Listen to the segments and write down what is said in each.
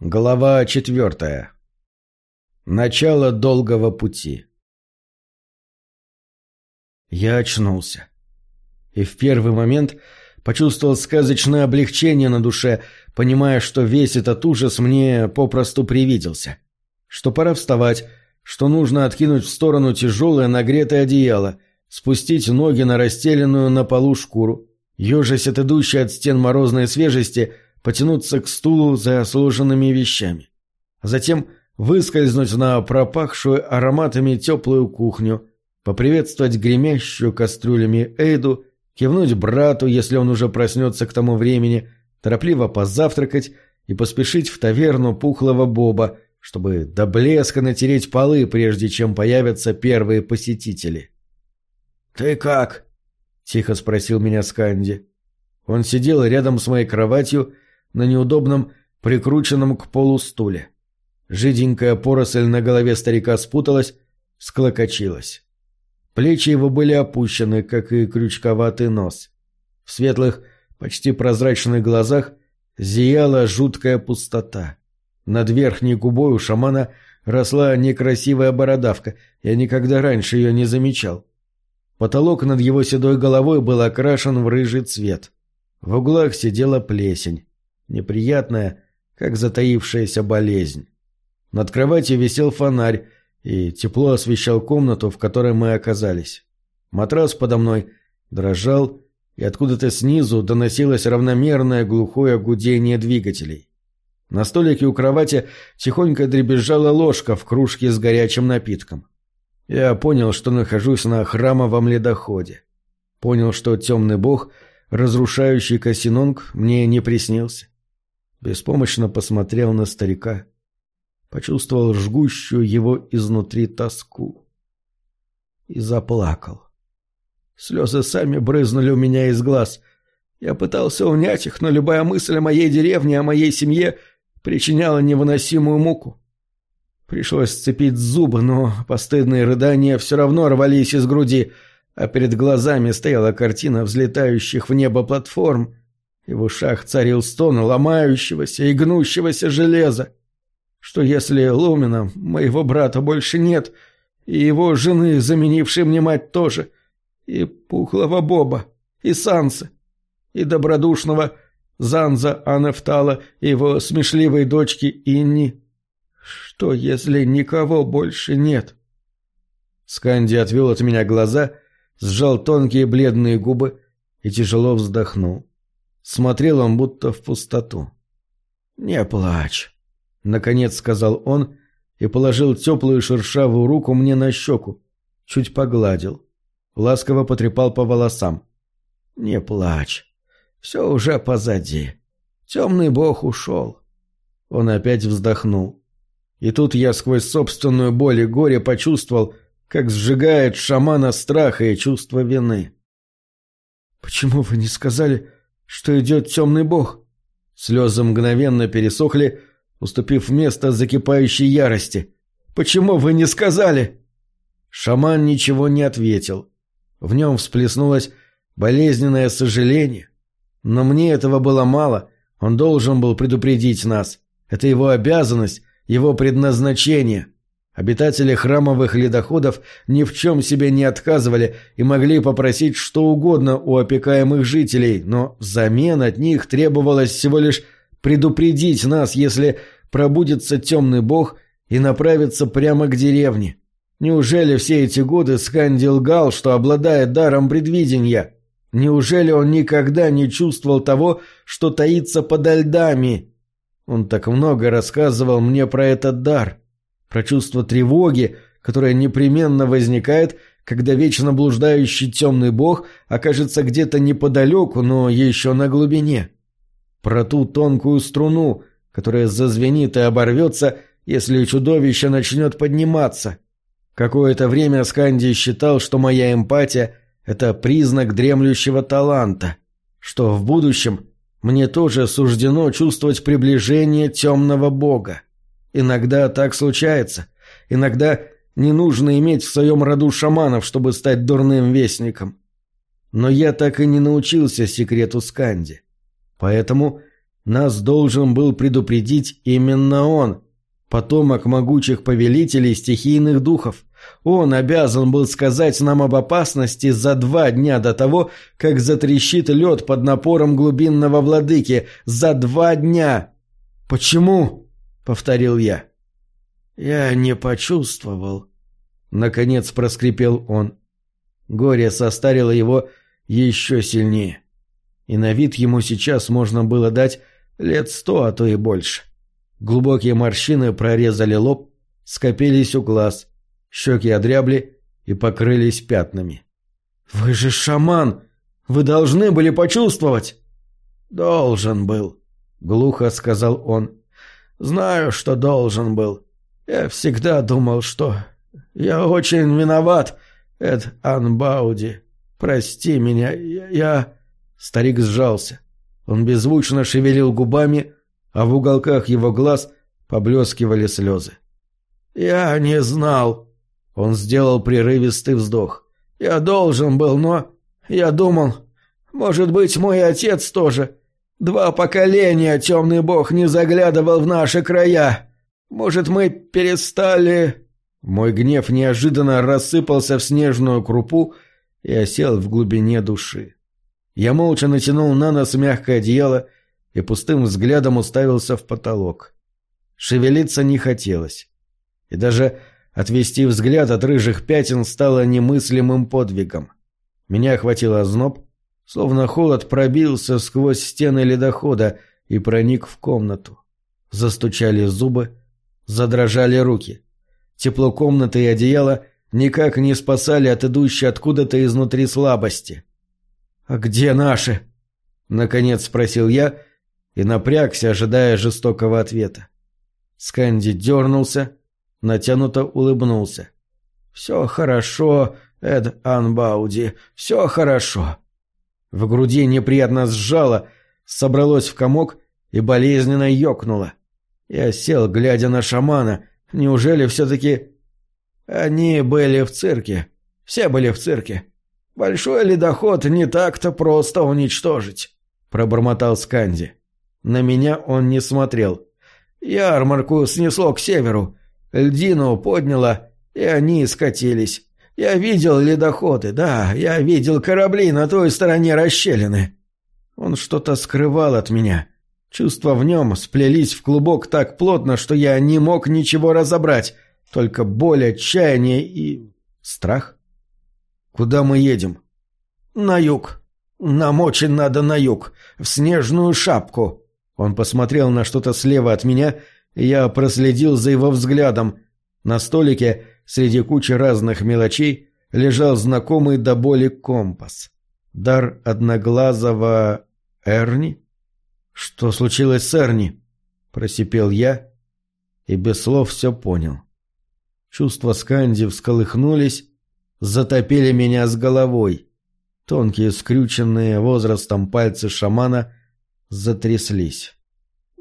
Глава четвертая. Начало долгого пути. Я очнулся. И в первый момент почувствовал сказочное облегчение на душе, понимая, что весь этот ужас мне попросту привиделся. Что пора вставать, что нужно откинуть в сторону тяжелое нагретое одеяло, спустить ноги на расстеленную на полу шкуру, ежась от идущей от стен морозной свежести – потянуться к стулу за сложенными вещами. Затем выскользнуть на пропахшую ароматами теплую кухню, поприветствовать гремящую кастрюлями Эйду, кивнуть брату, если он уже проснется к тому времени, торопливо позавтракать и поспешить в таверну пухлого Боба, чтобы до блеска натереть полы, прежде чем появятся первые посетители. «Ты как?» — тихо спросил меня Сканди. Он сидел рядом с моей кроватью на неудобном, прикрученном к полу стуле. Жиденькая поросль на голове старика спуталась, склокочилась. Плечи его были опущены, как и крючковатый нос. В светлых, почти прозрачных глазах зияла жуткая пустота. Над верхней губой у шамана росла некрасивая бородавка, я никогда раньше ее не замечал. Потолок над его седой головой был окрашен в рыжий цвет. В углах сидела плесень неприятная, как затаившаяся болезнь. Над кроватью висел фонарь и тепло освещал комнату, в которой мы оказались. Матрас подо мной дрожал, и откуда-то снизу доносилось равномерное глухое гудение двигателей. На столике у кровати тихонько дребезжала ложка в кружке с горячим напитком. Я понял, что нахожусь на храмовом ледоходе. Понял, что темный бог, разрушающий Касинонг, мне не приснился. Беспомощно посмотрел на старика. Почувствовал жгущую его изнутри тоску. И заплакал. Слезы сами брызнули у меня из глаз. Я пытался унять их, но любая мысль о моей деревне, о моей семье причиняла невыносимую муку. Пришлось сцепить зубы, но постыдные рыдания все равно рвались из груди, а перед глазами стояла картина взлетающих в небо платформ, и в ушах царил стон ломающегося и гнущегося железа. Что если Лумина, моего брата, больше нет, и его жены, заменившей мне мать, тоже, и пухлого Боба, и Санса, и добродушного Занза Анефтала и его смешливой дочки Инни? Что, если никого больше нет? Сканди отвел от меня глаза, сжал тонкие бледные губы и тяжело вздохнул. Смотрел он будто в пустоту. «Не плачь», — наконец сказал он и положил теплую шершавую руку мне на щеку, чуть погладил, ласково потрепал по волосам. «Не плачь, все уже позади. Темный бог ушел». Он опять вздохнул. И тут я сквозь собственную боль и горе почувствовал, как сжигает шамана страха и чувство вины. «Почему вы не сказали, что идет темный бог. Слезы мгновенно пересохли, уступив место закипающей ярости. «Почему вы не сказали?» Шаман ничего не ответил. В нем всплеснулось болезненное сожаление. Но мне этого было мало, он должен был предупредить нас. Это его обязанность, его предназначение. Обитатели храмовых ледоходов ни в чем себе не отказывали и могли попросить что угодно у опекаемых жителей, но взамен от них требовалось всего лишь предупредить нас, если пробудется темный бог и направиться прямо к деревне. Неужели все эти годы Сканди лгал, что обладает даром предвидения? Неужели он никогда не чувствовал того, что таится подо льдами? Он так много рассказывал мне про этот дар про чувство тревоги, которое непременно возникает, когда вечно блуждающий темный бог окажется где-то неподалеку, но еще на глубине. Про ту тонкую струну, которая зазвенит и оборвется, если чудовище начнет подниматься. Какое-то время Сканди считал, что моя эмпатия — это признак дремлющего таланта, что в будущем мне тоже суждено чувствовать приближение темного бога. Иногда так случается. Иногда не нужно иметь в своем роду шаманов, чтобы стать дурным вестником. Но я так и не научился секрету Сканди. Поэтому Нас должен был предупредить именно он, потомок могучих повелителей стихийных духов. Он обязан был сказать нам об опасности за два дня до того, как затрещит лед под напором глубинного владыки. За два дня! Почему? — повторил я. Я не почувствовал. Наконец проскрипел он. Горе состарило его еще сильнее. И на вид ему сейчас можно было дать лет сто, а то и больше. Глубокие морщины прорезали лоб, скопились у глаз, щеки одрябли и покрылись пятнами. «Вы же шаман! Вы должны были почувствовать!» «Должен был», — глухо сказал он. «Знаю, что должен был. Я всегда думал, что... Я очень виноват, Эд Анбауди. Прости меня, я...». Старик сжался. Он беззвучно шевелил губами, а в уголках его глаз поблескивали слезы. «Я не знал». Он сделал прерывистый вздох. «Я должен был, но... Я думал... Может быть, мой отец тоже. Два поколения темный бог не заглядывал в наши края. Может, мы перестали...» Мой гнев неожиданно рассыпался в снежную крупу и осел в глубине души. Я молча натянул на нос мягкое одеяло и пустым взглядом уставился в потолок. Шевелиться не хотелось. И даже отвести взгляд от рыжих пятен стало немыслимым подвигом. Меня охватил озноб, словно холод пробился сквозь стены ледохода и проник в комнату. Застучали зубы, задрожали руки. Тепло комнаты и одеяла никак не спасали от идущей откуда-то изнутри слабости. «А где наши?» — наконец спросил я и напрягся, ожидая жестокого ответа. Сканди дернулся, натянуто улыбнулся. «Все хорошо, Эд Анбауди, все хорошо». В груди неприятно сжало, собралось в комок и болезненно ёкнуло. Я сел, глядя на шамана. Неужели все-таки... Они были в цирке. Все были в цирке. «Большой ледоход не так-то просто уничтожить», — пробормотал Сканди. На меня он не смотрел. Ярмарку снесло к северу. Льдину подняло, и они скатились. Я видел ледоходы, да, я видел корабли на той стороне расщелины. Он что-то скрывал от меня. Чувства в нем сплелись в клубок так плотно, что я не мог ничего разобрать, только боль, отчаяние и... страх. «Куда мы едем?» «На юг. Нам очень надо на юг. В снежную шапку». Он посмотрел на что-то слева от меня, и я проследил за его взглядом. На столике, среди кучи разных мелочей, лежал знакомый до боли компас. Дар одноглазого Эрни? «Что случилось с Эрни?» — просипел я и без слов все понял. Чувства Сканди всколыхнулись, затопили меня с головой. Тонкие, скрюченные возрастом пальцы шамана затряслись.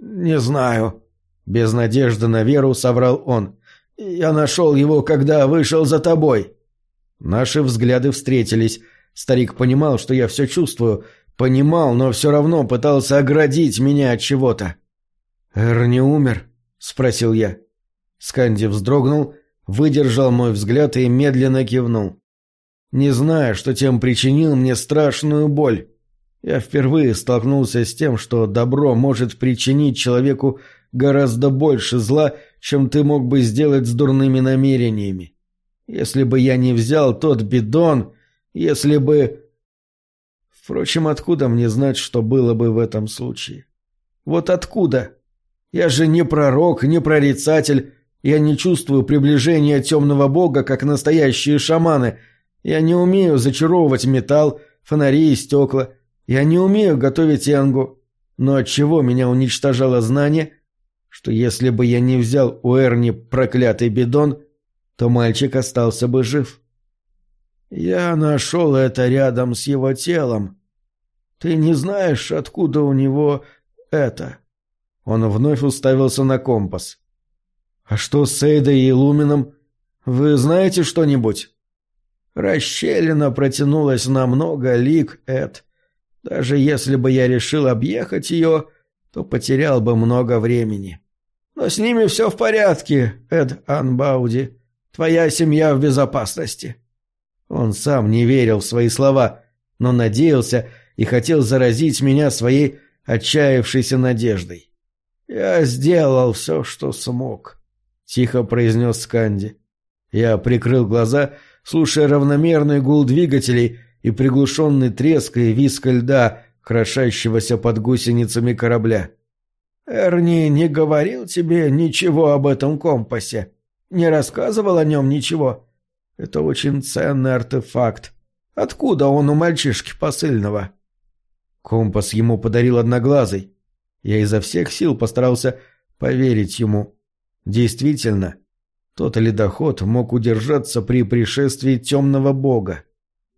«Не знаю», — без надежды на веру соврал он. «Я нашел его, когда вышел за тобой». Наши взгляды встретились. Старик понимал, что я все чувствую. Понимал, но все равно пытался оградить меня от чего-то. «Эр не умер?» — спросил я. Сканди вздрогнул выдержал мой взгляд и медленно кивнул. Не зная, что тем причинил мне страшную боль. Я впервые столкнулся с тем, что добро может причинить человеку гораздо больше зла, чем ты мог бы сделать с дурными намерениями. Если бы я не взял тот бидон, если бы... Впрочем, откуда мне знать, что было бы в этом случае? Вот откуда? Я же не пророк, не прорицатель, я не чувствую приближения темного бога, как настоящие шаманы. Я не умею зачаровывать металл, фонари и стекла. Я не умею готовить янгу. Но от чего меня уничтожало знание, что если бы я не взял у Эрни проклятый бидон, то мальчик остался бы жив. Я нашел это рядом с его телом. Ты не знаешь, откуда у него это? Он вновь уставился на компас. «А что с Эйдой и Лумином? Вы знаете что-нибудь?» Расщелина протянулась на много лик, Эд. Даже если бы я решил объехать ее, то потерял бы много времени. Но с ними все в порядке, Эд Анбауди. Твоя семья в безопасности. Он сам не верил в свои слова, но надеялся и хотел заразить меня своей отчаявшейся надеждой. «Я сделал все, что смог», — тихо произнес Сканди. Я прикрыл глаза, слушая равномерный гул двигателей и приглушенный треск и виск льда, крошащегося под гусеницами корабля. «Эрни не говорил тебе ничего об этом компасе? Не рассказывал о нем ничего? Это очень ценный артефакт. Откуда он у мальчишки посыльного?» Компас ему подарил одноглазый. Я изо всех сил постарался поверить ему. Действительно, тот ледоход мог удержаться при пришествии темного бога.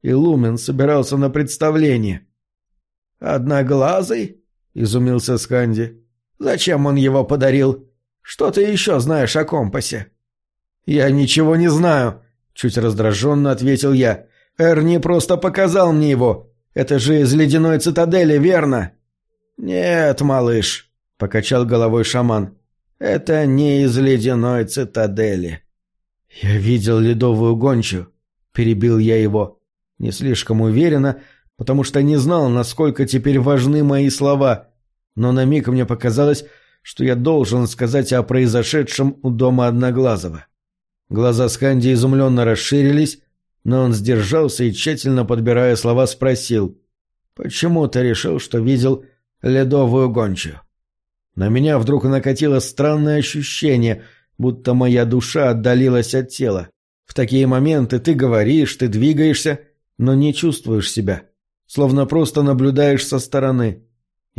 И Лумен собирался на представление. «Одноглазый?» — изумился Сканди. «Зачем он его подарил? Что ты еще знаешь о компасе?» «Я ничего не знаю», — чуть раздраженно ответил я. «Эрни просто показал мне его. Это же из ледяной цитадели, верно?» «Нет, малыш», — покачал головой шаман. Это не из ледяной цитадели. Я видел ледовую гончую. Перебил я его. Не слишком уверенно, потому что не знал, насколько теперь важны мои слова. Но на миг мне показалось, что я должен сказать о произошедшем у дома Одноглазого. Глаза Сканди изумленно расширились, но он сдержался и, тщательно подбирая слова, спросил, «Почему ты решил, что видел ледовую гончую?» На меня вдруг накатило странное ощущение, будто моя душа отдалилась от тела. В такие моменты ты говоришь, ты двигаешься, но не чувствуешь себя, словно просто наблюдаешь со стороны.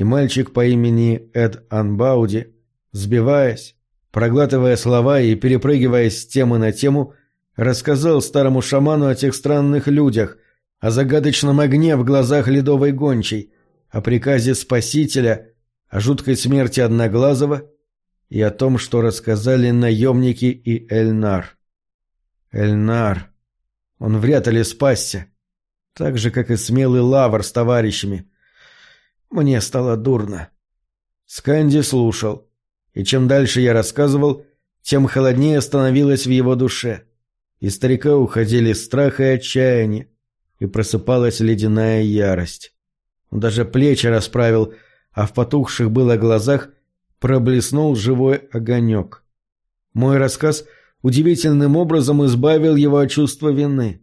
И мальчик по имени Эд Анбауди, сбиваясь, проглатывая слова и перепрыгивая с темы на тему, рассказал старому шаману о тех странных людях, о загадочном огне в глазах ледовой гончей, о приказе Спасителя о жуткой смерти Одноглазого и о том, что рассказали наемники и Эльнар. Эльнар. Он вряд ли спасся. Так же, как и смелый Лавр с товарищами. Мне стало дурно. Сканди слушал. И чем дальше я рассказывал, тем холоднее становилось в его душе. Из старика уходили страх и отчаяние, и просыпалась ледяная ярость. Он даже плечи расправил, а в потухших было глазах проблеснул живой огонек. Мой рассказ удивительным образом избавил его от чувства вины.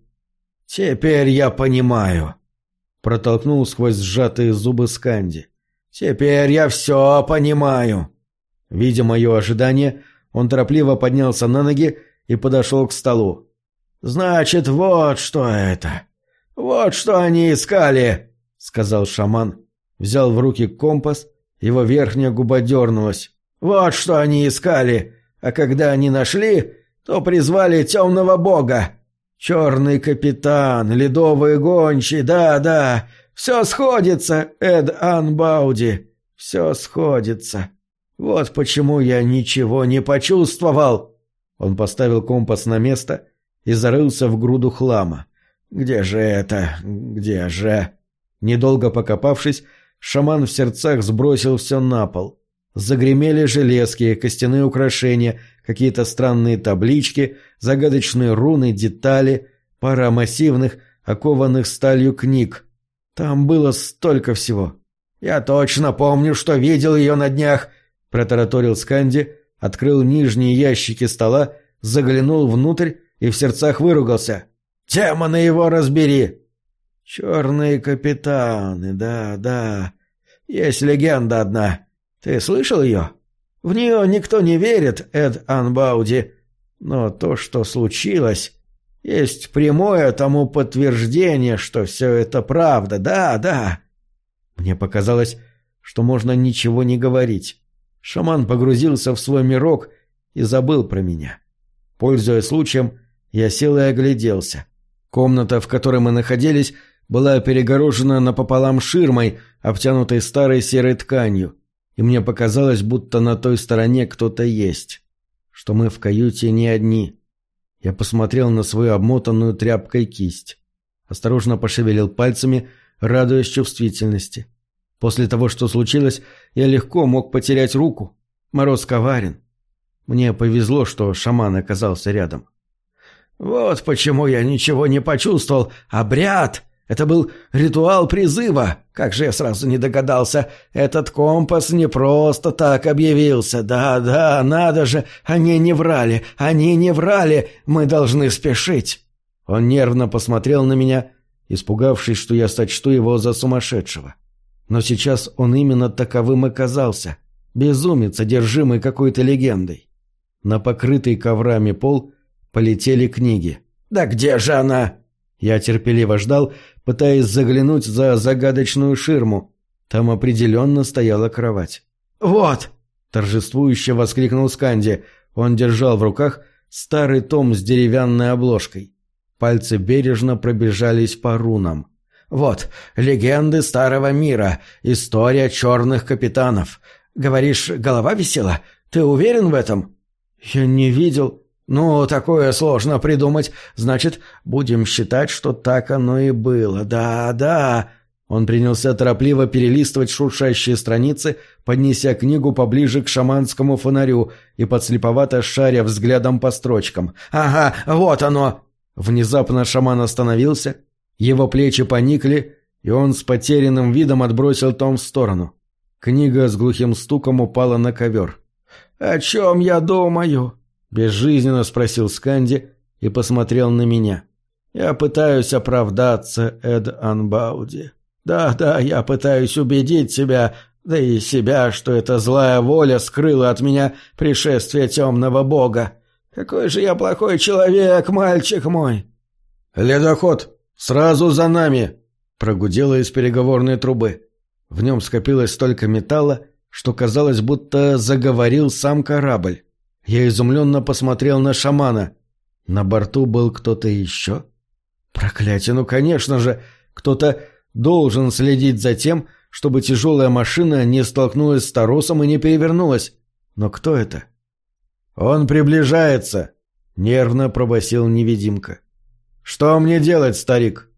«Теперь я понимаю», — протолкнул сквозь сжатые зубы Сканди. «Теперь я все понимаю». Видя мое ожидание, он торопливо поднялся на ноги и подошел к столу. «Значит, вот что это. Вот что они искали», — сказал шаман Взял в руки компас, его верхняя губа дернулась. «Вот что они искали, а когда они нашли, то призвали темного бога. Черный капитан, ледовые гончие, да-да, все сходится, Эд Анбауди, все сходится. Вот почему я ничего не почувствовал». Он поставил компас на место и зарылся в груду хлама. «Где же это? Где же?» Недолго покопавшись, Шаман в сердцах сбросил все на пол. Загремели железки, костяные украшения, какие-то странные таблички, загадочные руны, детали, пара массивных, окованных сталью книг. Там было столько всего. «Я точно помню, что видел ее на днях», — протараторил Сканди, открыл нижние ящики стола, заглянул внутрь и в сердцах выругался. «Демона его разбери!» «Черные капитаны, да, да. Есть легенда одна. Ты слышал ее? В нее никто не верит, Эд Анбауди. Но то, что случилось, есть прямое тому подтверждение, что все это правда, да, да». Мне показалось, что можно ничего не говорить. Шаман погрузился в свой мирок и забыл про меня. Пользуясь случаем, я сел и огляделся. Комната, в которой мы находились, была перегорожена напополам ширмой, обтянутой старой серой тканью, и мне показалось, будто на той стороне кто-то есть, что мы в каюте не одни. Я посмотрел на свою обмотанную тряпкой кисть. Осторожно пошевелил пальцами, радуясь чувствительности. После того, что случилось, я легко мог потерять руку. Мороз коварен. Мне повезло, что шаман оказался рядом. «Вот почему я ничего не почувствовал. Обряд! Это был ритуал призыва. Как же я сразу не догадался. Этот компас не просто так объявился. Да-да, надо же. Они не врали. Они не врали. Мы должны спешить». Он нервно посмотрел на меня, испугавшись, что я сочту его за сумасшедшего. Но сейчас он именно таковым оказался. Безумец, одержимый какой-то легендой. На покрытый коврами пол полетели книги. «Да где же она?» Я терпеливо ждал, пытаясь заглянуть за загадочную ширму. Там определенно стояла кровать. «Вот!» — торжествующе воскликнул Сканди. Он держал в руках старый том с деревянной обложкой. Пальцы бережно пробежались по рунам. «Вот, легенды Старого Мира, история черных капитанов. Говоришь, голова висела? Ты уверен в этом?» «Я не видел...» «Ну, такое сложно придумать. Значит, будем считать, что так оно и было. Да, да». Он принялся торопливо перелистывать шуршащие страницы, поднеся книгу поближе к шаманскому фонарю и подслеповато шаря взглядом по строчкам. «Ага, вот оно!» Внезапно шаман остановился, его плечи поникли, и он с потерянным видом отбросил том в сторону. Книга с глухим стуком упала на ковер. «О чем я думаю?» Безжизненно спросил Сканди и посмотрел на меня. Я пытаюсь оправдаться, Эд Анбауди. Да-да, я пытаюсь убедить себя, да и себя, что эта злая воля скрыла от меня пришествие темного бога. Какой же я плохой человек, мальчик мой!» «Ледоход, сразу за нами!» — прогудело из переговорной трубы. В нем скопилось столько металла, что казалось, будто заговорил сам корабль. Я изумленно посмотрел на шамана. На борту был кто-то еще? Проклятие, ну конечно же, кто-то должен следить за тем, чтобы тяжелая машина не столкнулась с Таросом и не перевернулась. Но кто это? «Он приближается!» — нервно пробасил невидимка. «Что мне делать, старик?»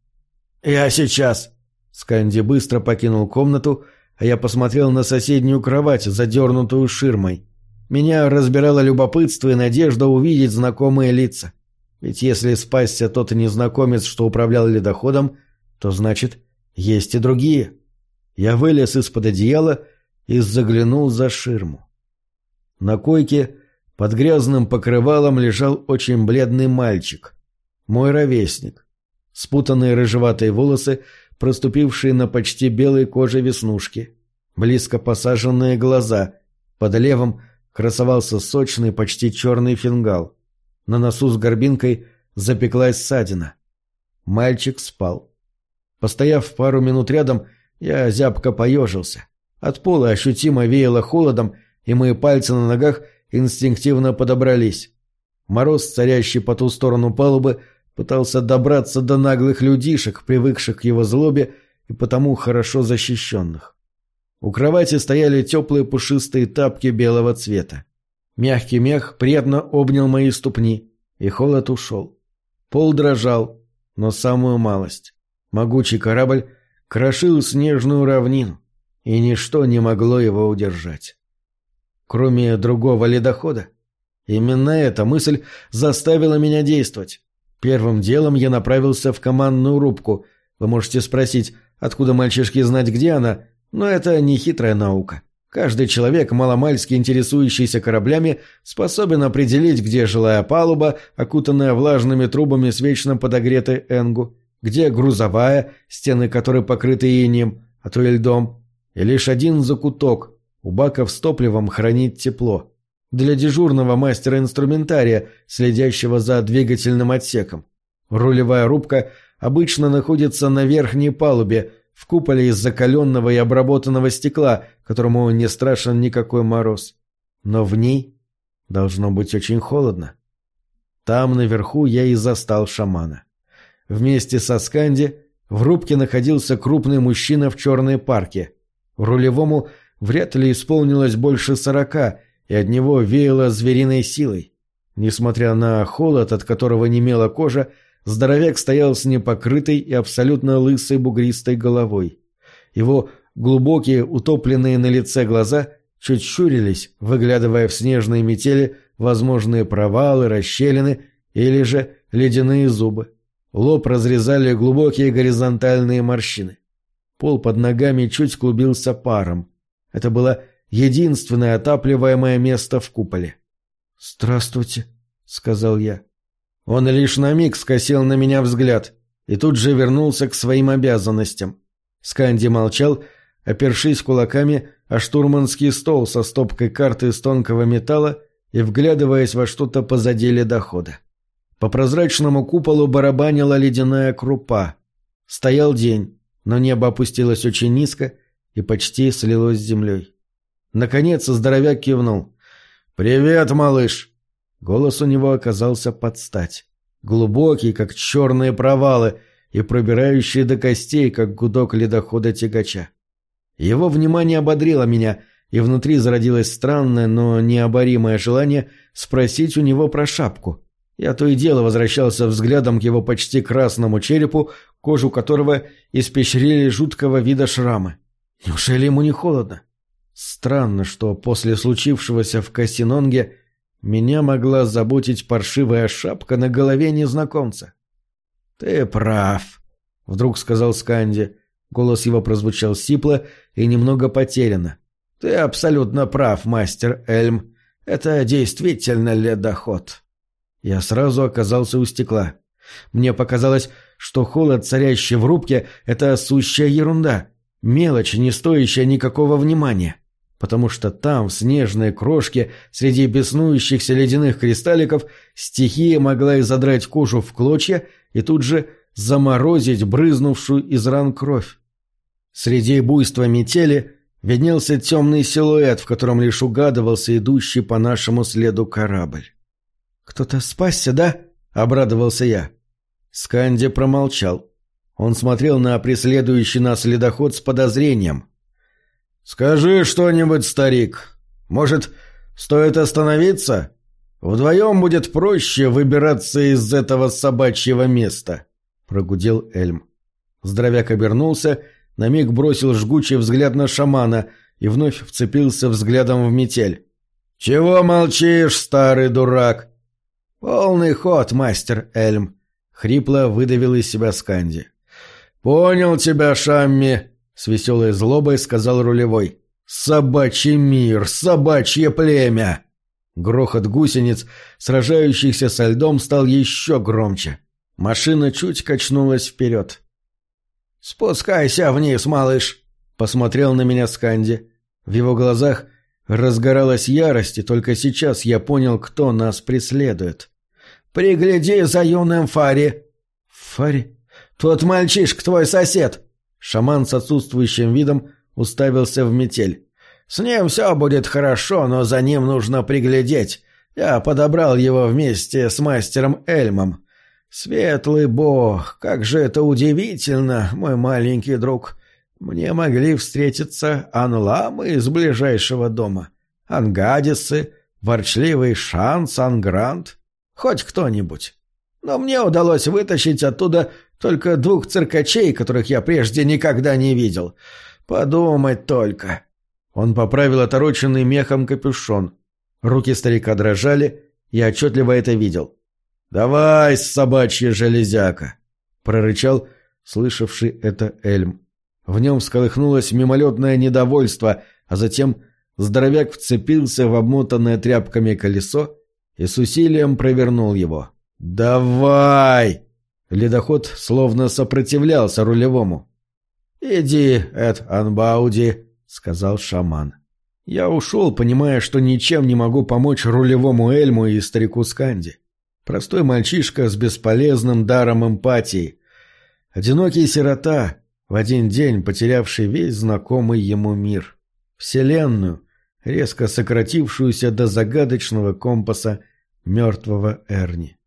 «Я сейчас!» Сканди быстро покинул комнату, а я посмотрел на соседнюю кровать, задернутую ширмой. Меня разбирало любопытство и надежда увидеть знакомые лица. Ведь если спасся тот незнакомец, что управлял ледоходом, то значит, есть и другие. Я вылез из-под одеяла и заглянул за ширму. На койке под грязным покрывалом лежал очень бледный мальчик. Мой ровесник. Спутанные рыжеватые волосы, проступившие на почти белой коже веснушки. Близко посаженные глаза. Под левым красовался сочный, почти черный фингал. На носу с горбинкой запеклась ссадина. Мальчик спал. Постояв пару минут рядом, я зябко поежился. От пола ощутимо веяло холодом, и мои пальцы на ногах инстинктивно подобрались. Мороз, царящий по ту сторону палубы, пытался добраться до наглых людишек, привыкших к его злобе и потому хорошо защищенных. У кровати стояли теплые пушистые тапки белого цвета. Мягкий мех приятно обнял мои ступни, и холод ушел. Пол дрожал, но самую малость. Могучий корабль крошил снежную равнину, и ничто не могло его удержать. Кроме другого ледохода. Именно эта мысль заставила меня действовать. Первым делом я направился в командную рубку. Вы можете спросить, откуда мальчишки знать, где она, но это не хитрая наука. Каждый человек, маломальски интересующийся кораблями, способен определить, где жилая палуба, окутанная влажными трубами с вечно подогретой энгу, где грузовая, стены которой покрыты инием, а то и льдом, и лишь один закуток, у баков с топливом хранит тепло. Для дежурного мастера инструментария, следящего за двигательным отсеком. Рулевая рубка обычно находится на верхней палубе, в куполе из закаленного и обработанного стекла, которому не страшен никакой мороз. Но в ней должно быть очень холодно. Там наверху я и застал шамана. Вместе со Сканди в рубке находился крупный мужчина в черной парке. Рулевому вряд ли исполнилось больше сорока, и от него веяло звериной силой. Несмотря на холод, от которого немела кожа, Здоровяк стоял с непокрытой и абсолютно лысой бугристой головой. Его глубокие, утопленные на лице глаза чуть щурились, выглядывая в снежные метели возможные провалы, расщелины или же ледяные зубы. Лоб разрезали глубокие горизонтальные морщины. Пол под ногами чуть клубился паром. Это было единственное отапливаемое место в куполе. «Здравствуйте», — сказал я. Он лишь на миг скосил на меня взгляд и тут же вернулся к своим обязанностям. Сканди молчал, опершись кулаками о штурманский стол со стопкой карты из тонкого металла и вглядываясь во что-то позади ледохода. По прозрачному куполу барабанила ледяная крупа. Стоял день, но небо опустилось очень низко и почти слилось с землей. Наконец здоровяк кивнул. «Привет, малыш!» Голос у него оказался под стать. Глубокий, как черные провалы, и пробирающий до костей, как гудок ледохода-тягача. Его внимание ободрило меня, и внутри зародилось странное, но необоримое желание спросить у него про шапку. Я то и дело возвращался взглядом к его почти красному черепу, кожу которого испещрили жуткого вида шрамы. Неужели ему не холодно? Странно, что после случившегося в Кассинонге меня могла заботить паршивая шапка на голове незнакомца. «Ты прав», — вдруг сказал Сканди. Голос его прозвучал сипло и немного потеряно. «Ты абсолютно прав, мастер Эльм. Это действительно ледоход». Я сразу оказался у стекла. Мне показалось, что холод, царящий в рубке, — это сущая ерунда, мелочь, не стоящая никакого внимания потому что там, в снежной крошке, среди беснующихся ледяных кристалликов, стихия могла и задрать кожу в клочья и тут же заморозить брызнувшую из ран кровь. Среди буйства метели виднелся темный силуэт, в котором лишь угадывался идущий по нашему следу корабль. «Кто-то спасся, да?» — обрадовался я. Сканди промолчал. Он смотрел на преследующий нас ледоход с подозрением. «Скажи что-нибудь, старик. Может, стоит остановиться? Вдвоем будет проще выбираться из этого собачьего места», — прогудел Эльм. Здоровяк обернулся, на миг бросил жгучий взгляд на шамана и вновь вцепился взглядом в метель. «Чего молчишь, старый дурак?» «Полный ход, мастер Эльм», — хрипло выдавил из себя Сканди. «Понял тебя, Шамми», с веселой злобой сказал рулевой. «Собачий мир! Собачье племя!» Грохот гусениц, сражающихся со льдом, стал еще громче. Машина чуть качнулась вперед. «Спускайся вниз, малыш!» — посмотрел на меня Сканди. В его глазах разгоралась ярость, и только сейчас я понял, кто нас преследует. «Пригляди за юным Фари!» «Фари? Тот мальчишка твой сосед!» Шаман с отсутствующим видом уставился в метель. «С ним все будет хорошо, но за ним нужно приглядеть. Я подобрал его вместе с мастером Эльмом. Светлый бог, как же это удивительно, мой маленький друг. Мне могли встретиться анламы из ближайшего дома, ангадисы, ворчливый шанс, ангрант, хоть кто-нибудь. Но мне удалось вытащить оттуда только двух циркачей, которых я прежде никогда не видел. Подумать только. Он поправил отороченный мехом капюшон. Руки старика дрожали, я отчетливо это видел. «Давай, собачья железяка!» — прорычал слышавший это Эльм. В нем всколыхнулось мимолетное недовольство, а затем здоровяк вцепился в обмотанное тряпками колесо и с усилием провернул его. «Давай!» Ледоход словно сопротивлялся рулевому. «Иди, Эд Анбауди», — сказал шаман. Я ушел, понимая, что ничем не могу помочь рулевому Эльму и старику Сканди. Простой мальчишка с бесполезным даром эмпатии. Одинокий сирота, в один день потерявший весь знакомый ему мир. Вселенную, резко сократившуюся до загадочного компаса мертвого Эрни.